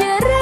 ayer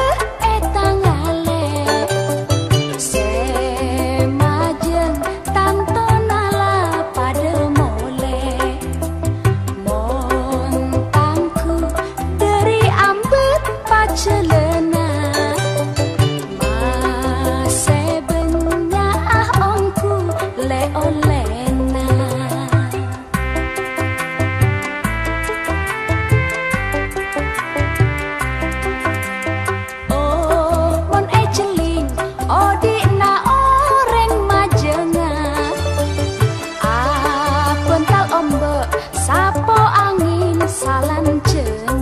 soon.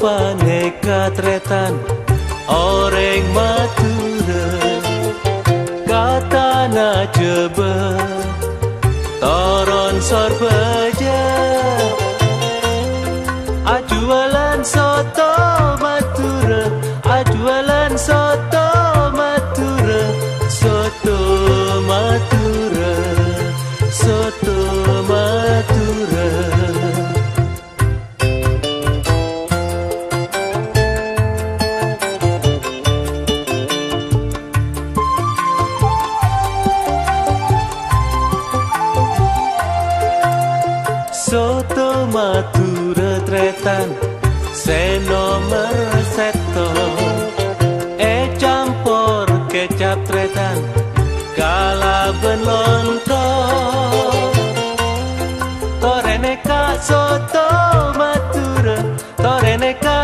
paneka tretan Oreng mature Katana jebel soto matura tretan se nomor seto e campur kecap tretan kala benonto. Torene ka soto matura torene ka